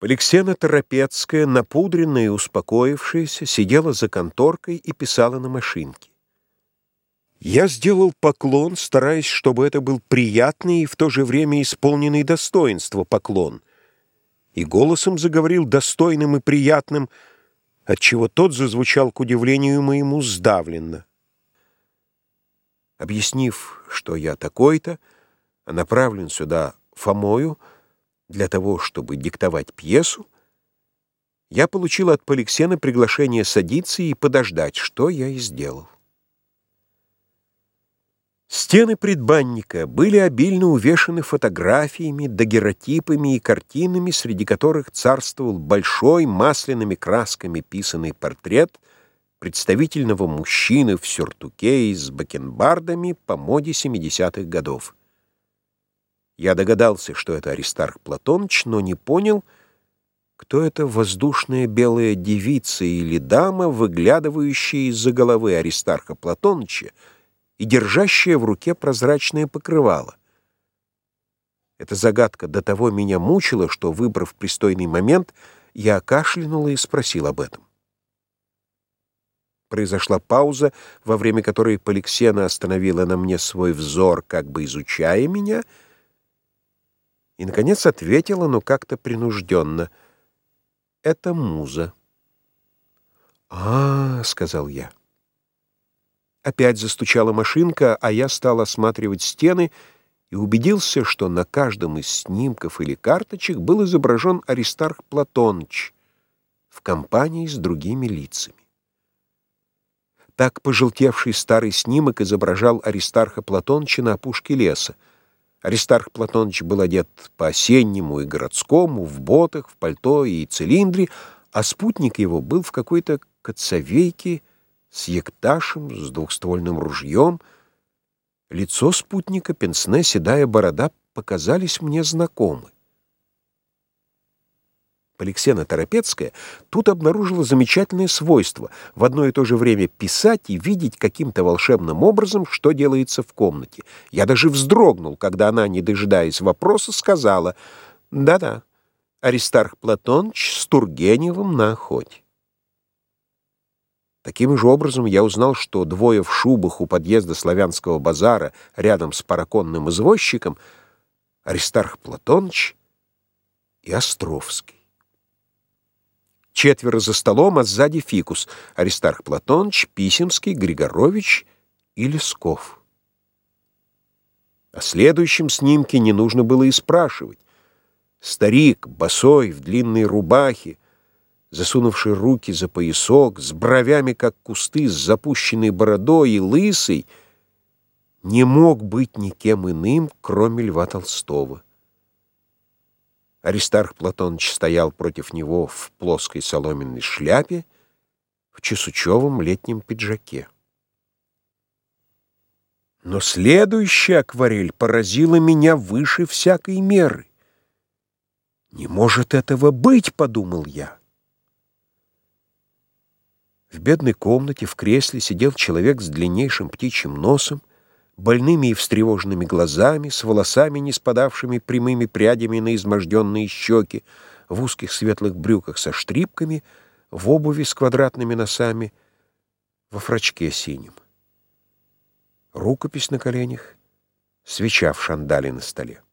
Поликсена Торопецкая, напудренная и успокоившаяся, сидела за конторкой и писала на машинке. Я сделал поклон, стараясь, чтобы это был приятный и в то же время исполненный достоинства поклон, и голосом заговорил достойным и приятным, отчего тот зазвучал к удивлению моему сдавленно. Объяснив, что я такой-то, а направлен сюда Фомою, для того, чтобы диктовать пьесу, я получил от Поликсена приглашение садиться и подождать, что я и сделал. Стены предбанника были обильно увешаны фотографиями, дагеротипами и картинами, среди которых царствовал большой масляными красками писанный портрет представительного мужчины в сюртуке и с бакенбардами по моде 70-х годов. Я догадался, что это Аристарх Платоныч, но не понял, кто эта воздушная белая девица или дама, выглядывающая из-за головы Аристарха Платоныча и держащая в руке прозрачное покрывало. Эта загадка до того меня мучила, что, выбрав пристойный момент, я кашлянул и спросил об этом. Произошла пауза, во время которой Поликсена остановила на мне свой взор, как бы изучая меня — и, наконец, ответила, но как-то принужденно. «Это муза». «А, — сказал я. Опять застучала машинка, а я стал осматривать стены и убедился, что на каждом из снимков или карточек был изображен Аристарх Платоныч в компании с другими лицами. Так пожелтевший старый снимок изображал Аристарха Платоныча на опушке леса. Аристарх Платонович был одет по-осеннему и городскому, в ботах, в пальто и цилиндре, а спутник его был в какой-то коцовейке с екташем, с двухствольным ружьем. Лицо спутника, пенсне, седая борода показались мне знакомы. Поликсена Торопецкая тут обнаружила замечательное свойство в одно и то же время писать и видеть каким-то волшебным образом, что делается в комнате. Я даже вздрогнул, когда она, не дожидаясь вопроса, сказала «Да-да, Аристарх Платоныч с Тургеневым на охоте». Таким же образом я узнал, что двое в шубах у подъезда славянского базара рядом с параконным извозчиком Аристарх Платоныч и Островский. Четверо за столом, а сзади фикус. Аристарх Платоныч, Писемский, Григорович и Лесков. О следующем снимке не нужно было и спрашивать. Старик, босой, в длинной рубахе, засунувший руки за поясок, с бровями, как кусты, с запущенной бородой и лысый, не мог быть никем иным, кроме Льва Толстого. Аристарх Платоныч стоял против него в плоской соломенной шляпе, в чесучевом летнем пиджаке. Но следующая акварель поразила меня выше всякой меры. «Не может этого быть!» — подумал я. В бедной комнате в кресле сидел человек с длиннейшим птичьим носом, больными и встревоженными глазами, с волосами, не спадавшими прямыми прядями на изможденные щеки, в узких светлых брюках со штрипками, в обуви с квадратными носами, во фрачке синим. Рукопись на коленях, свеча в шандале на столе.